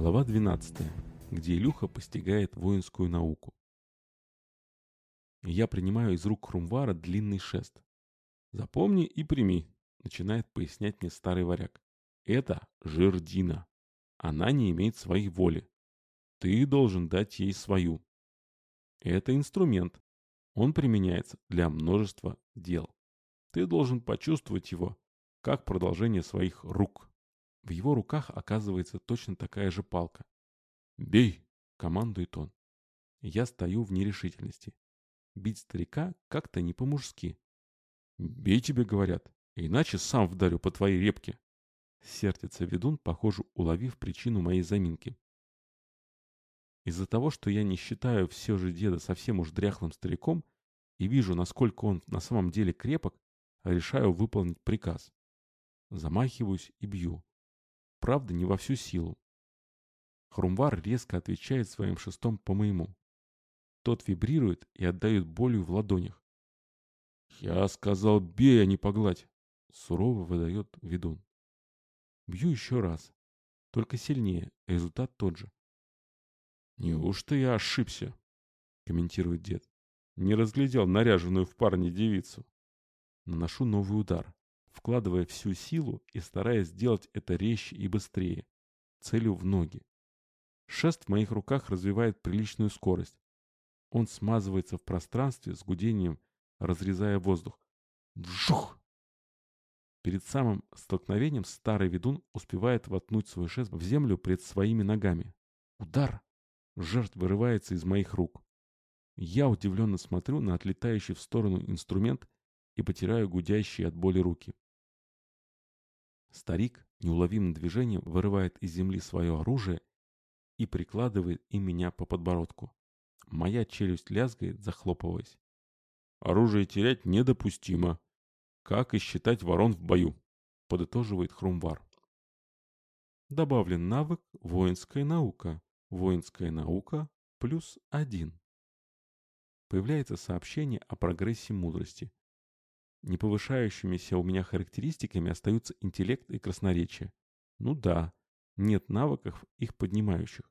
Глава 12, где Илюха постигает воинскую науку. Я принимаю из рук Хрумвара длинный шест. «Запомни и прими», — начинает пояснять мне старый варяг. «Это жердина. Она не имеет своей воли. Ты должен дать ей свою. Это инструмент. Он применяется для множества дел. Ты должен почувствовать его, как продолжение своих рук. В его руках оказывается точно такая же палка. «Бей!» — командует он. Я стою в нерешительности. Бить старика как-то не по-мужски. «Бей тебе, — говорят, — иначе сам вдарю по твоей репке!» Сердится ведун, похоже, уловив причину моей заминки. Из-за того, что я не считаю все же деда совсем уж дряхлым стариком и вижу, насколько он на самом деле крепок, решаю выполнить приказ. Замахиваюсь и бью. Правда, не во всю силу. Хрумвар резко отвечает своим шестом по моему. Тот вибрирует и отдает болью в ладонях. «Я сказал, бей, а не погладь!» Сурово выдает ведун. Бью еще раз. Только сильнее, результат тот же. «Неужто я ошибся?» комментирует дед. Не разглядел наряженную в парне девицу. Наношу новый удар вкладывая всю силу и стараясь сделать это резче и быстрее, целью в ноги. Шест в моих руках развивает приличную скорость. Он смазывается в пространстве с гудением, разрезая воздух. Вжух! Перед самым столкновением старый ведун успевает воткнуть свой шест в землю пред своими ногами. Удар! Жертв вырывается из моих рук. Я удивленно смотрю на отлетающий в сторону инструмент и потираю гудящие от боли руки. Старик неуловимым движением вырывает из земли свое оружие и прикладывает им меня по подбородку. Моя челюсть лязгает, захлопываясь. Оружие терять недопустимо. Как и считать ворон в бою, подытоживает Хрумвар. Добавлен навык «Воинская наука». Воинская наука плюс один. Появляется сообщение о прогрессе мудрости. Не повышающимися у меня характеристиками остаются интеллект и красноречие. Ну да, нет навыков, их поднимающих.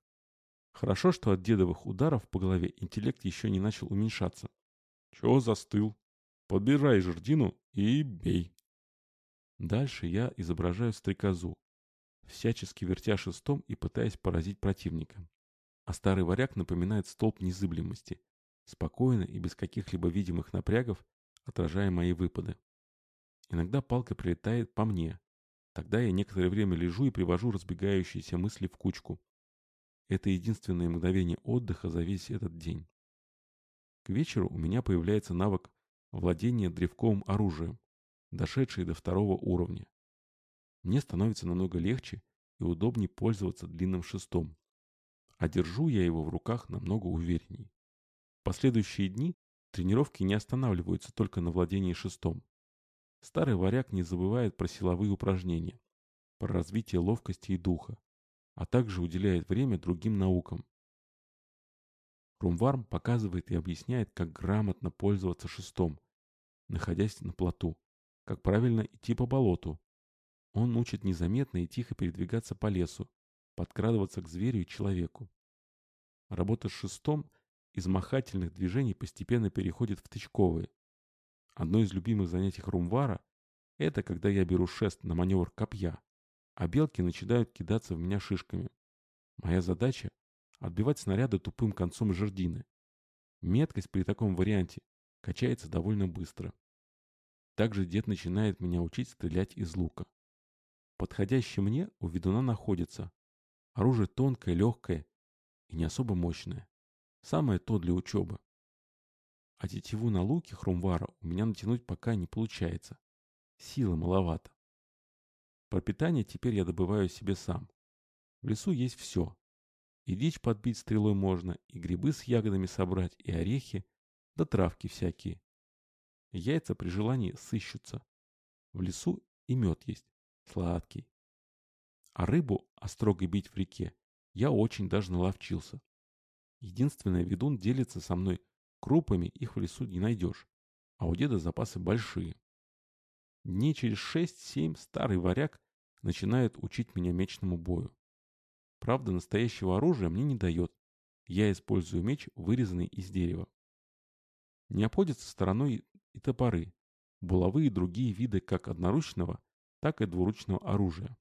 Хорошо, что от дедовых ударов по голове интеллект еще не начал уменьшаться. Чего застыл? Подбирай жердину и бей. Дальше я изображаю стрекозу, всячески вертя шестом и пытаясь поразить противника. А старый варяг напоминает столб незыблемости, спокойно и без каких-либо видимых напрягов отражая мои выпады. Иногда палка прилетает по мне. Тогда я некоторое время лежу и привожу разбегающиеся мысли в кучку. Это единственное мгновение отдыха за весь этот день. К вечеру у меня появляется навык владения древковым оружием, дошедший до второго уровня. Мне становится намного легче и удобнее пользоваться длинным шестом. А держу я его в руках намного уверенней. В последующие дни Тренировки не останавливаются только на владении шестом. Старый варяг не забывает про силовые упражнения, про развитие ловкости и духа, а также уделяет время другим наукам. Румварм показывает и объясняет, как грамотно пользоваться шестом, находясь на плоту, как правильно идти по болоту. Он учит незаметно и тихо передвигаться по лесу, подкрадываться к зверю и человеку. Работа с шестом из махательных движений постепенно переходит в тычковые. Одно из любимых занятий Хрумвара – это когда я беру шест на маневр копья, а белки начинают кидаться в меня шишками. Моя задача – отбивать снаряды тупым концом жердины. Меткость при таком варианте качается довольно быстро. Также дед начинает меня учить стрелять из лука. Подходящее мне у ведуна находится. Оружие тонкое, легкое и не особо мощное. Самое то для учебы. А тетиву на луке хрумвара у меня натянуть пока не получается. Силы маловато. Пропитание теперь я добываю себе сам. В лесу есть все. И дичь подбить стрелой можно, и грибы с ягодами собрать, и орехи, да травки всякие. Яйца при желании сыщутся. В лесу и мед есть, сладкий. А рыбу острого бить в реке я очень даже наловчился. Единственное, ведун делится со мной крупами, их в лесу не найдешь. А у деда запасы большие. Дней через шесть-семь старый варяг начинает учить меня мечному бою. Правда, настоящего оружия мне не дает. Я использую меч, вырезанный из дерева. Не обходятся стороной и топоры, булавы и другие виды как одноручного, так и двуручного оружия.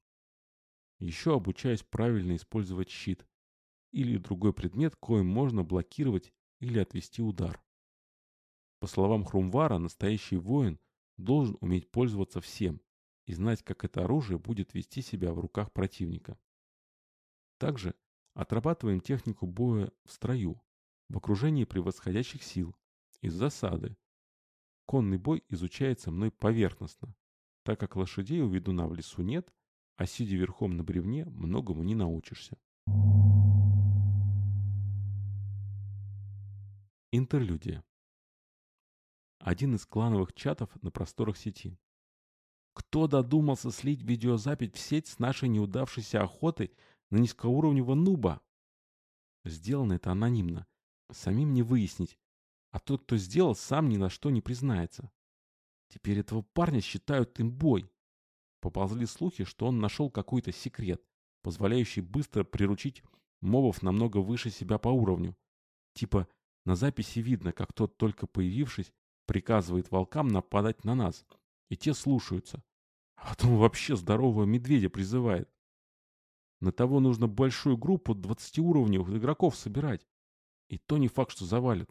Еще обучаюсь правильно использовать щит или другой предмет, коим можно блокировать или отвести удар. По словам Хрумвара, настоящий воин должен уметь пользоваться всем и знать, как это оружие будет вести себя в руках противника. Также отрабатываем технику боя в строю, в окружении превосходящих сил, из засады. Конный бой изучается мной поверхностно, так как лошадей у ведуна в лесу нет, а сидя верхом на бревне многому не научишься. Интерлюдия. Один из клановых чатов на просторах сети. Кто додумался слить видеозапись в сеть с нашей неудавшейся охотой на низкоуровневого нуба? Сделано это анонимно. Самим не выяснить. А тот, кто сделал, сам ни на что не признается. Теперь этого парня считают имбой. Поползли слухи, что он нашел какой-то секрет, позволяющий быстро приручить мобов намного выше себя по уровню. Типа, на записи видно, как тот, только появившись, приказывает волкам нападать на нас, и те слушаются. А потом вообще здорового медведя призывает. На того нужно большую группу 20-уровневых игроков собирать. И то не факт, что завалит.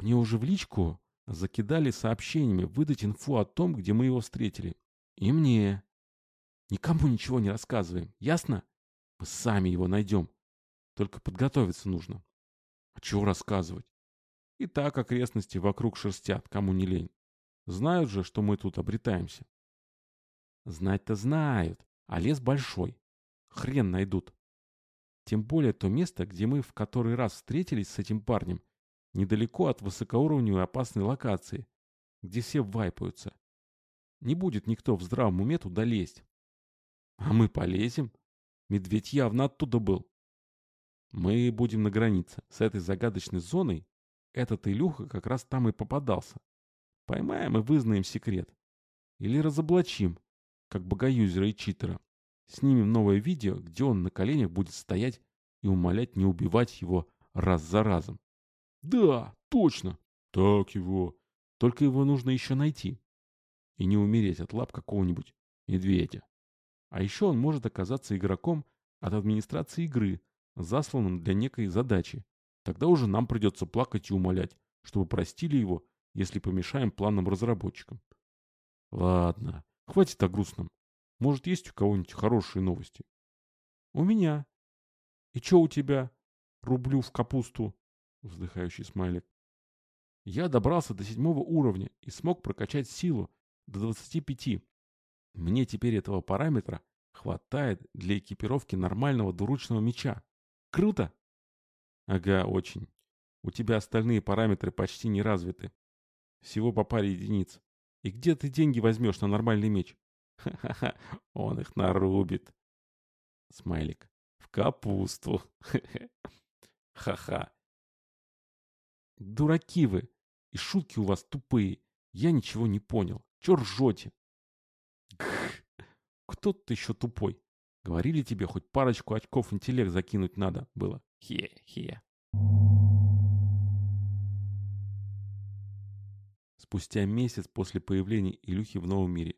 Мне уже в личку закидали сообщениями выдать инфу о том, где мы его встретили. И мне. Никому ничего не рассказываем, ясно? Мы сами его найдем. Только подготовиться нужно. А чего рассказывать? И так окрестности вокруг шерстят, кому не лень. Знают же, что мы тут обретаемся. Знать-то знают, а лес большой. Хрен найдут. Тем более то место, где мы в который раз встретились с этим парнем, недалеко от высокоуровневой опасной локации, где все вайпаются. Не будет никто в здравом уме туда лезть. А мы полезем. Медведь явно оттуда был. Мы будем на границе. С этой загадочной зоной этот Илюха как раз там и попадался. Поймаем и вызнаем секрет. Или разоблачим, как богоюзера и читера. Снимем новое видео, где он на коленях будет стоять и умолять не убивать его раз за разом. Да, точно. Так его. Только его нужно еще найти. И не умереть от лап какого-нибудь медведя. А еще он может оказаться игроком от администрации игры, засланным для некой задачи. Тогда уже нам придется плакать и умолять, чтобы простили его, если помешаем планам разработчикам. Ладно, хватит о грустном. Может, есть у кого-нибудь хорошие новости? У меня. И что у тебя? Рублю в капусту. Вздыхающий смайлик. Я добрался до седьмого уровня и смог прокачать силу до 25. Мне теперь этого параметра хватает для экипировки нормального двуручного меча. Круто? Ага, очень. У тебя остальные параметры почти не развиты. Всего по паре единиц. И где ты деньги возьмешь на нормальный меч? Ха-ха-ха, он их нарубит. Смайлик. В капусту. Ха-ха. Дураки вы. И шутки у вас тупые. Я ничего не понял. Чё ржете? Кто ты еще тупой? Говорили тебе, хоть парочку очков интеллект закинуть надо было. Хе-хе. Спустя месяц после появления Илюхи в новом мире.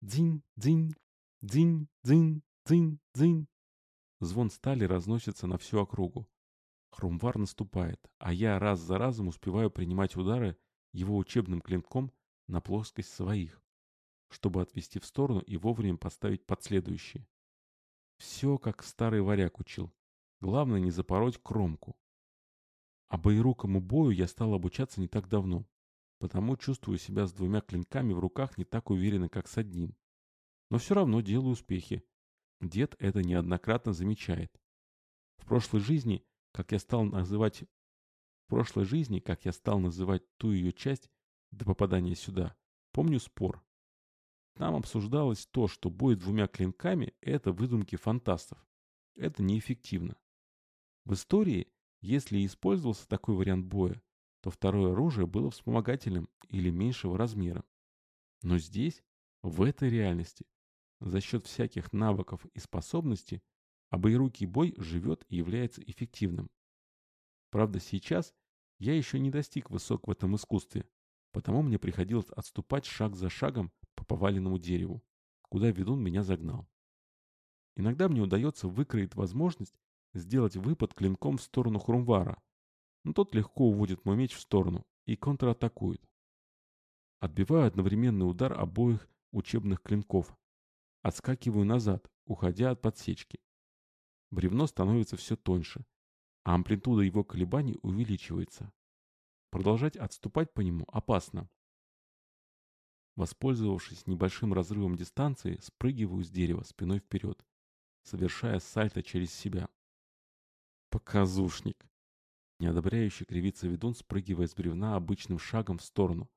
Дзинь, дзинь, дзинь, дзинь, дзинь, дзинь. Звон стали разносится на всю округу. Хрумвар наступает, а я раз за разом успеваю принимать удары его учебным клинком на плоскость своих, чтобы отвести в сторону и вовремя поставить подследующие. Все, как старый варяг учил. Главное не запороть кромку. А боерукому бою я стал обучаться не так давно, потому чувствую себя с двумя клинками в руках не так уверенно, как с одним. Но все равно делаю успехи. Дед это неоднократно замечает. В прошлой жизни, как я стал называть... В прошлой жизни, как я стал называть ту ее часть до попадания сюда, помню спор. Там обсуждалось то, что бой двумя клинками – это выдумки фантастов. Это неэффективно. В истории, если использовался такой вариант боя, то второе оружие было вспомогательным или меньшего размера. Но здесь, в этой реальности, за счет всяких навыков и способностей, боерукий бой живет и является эффективным. Правда, сейчас я еще не достиг высок в этом искусстве, потому мне приходилось отступать шаг за шагом по поваленному дереву, куда ведун меня загнал. Иногда мне удается выкроить возможность сделать выпад клинком в сторону Хрумвара, но тот легко уводит мой меч в сторону и контратакует. Отбиваю одновременный удар обоих учебных клинков. Отскакиваю назад, уходя от подсечки. Бревно становится все тоньше, а амплитуда его колебаний увеличивается. Продолжать отступать по нему опасно. Воспользовавшись небольшим разрывом дистанции, спрыгиваю с дерева спиной вперед, совершая сальто через себя. Показушник. Неодобряющий кривится ведун, спрыгивая с бревна обычным шагом в сторону.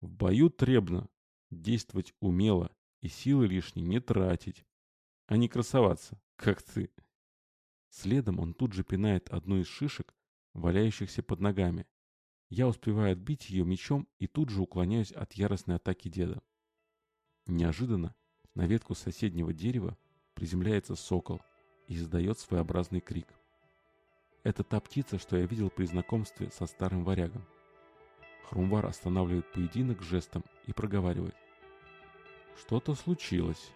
В бою требно действовать умело и силы лишние не тратить, а не красоваться, как ты. Следом он тут же пинает одну из шишек, валяющихся под ногами. Я успеваю отбить ее мечом и тут же уклоняюсь от яростной атаки деда. Неожиданно на ветку соседнего дерева приземляется сокол и издает своеобразный крик. Это та птица, что я видел при знакомстве со старым варягом. Хрумвар останавливает поединок жестом и проговаривает. Что-то случилось.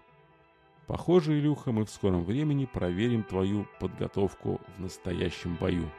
Похоже, Илюха, мы в скором времени проверим твою подготовку в настоящем бою.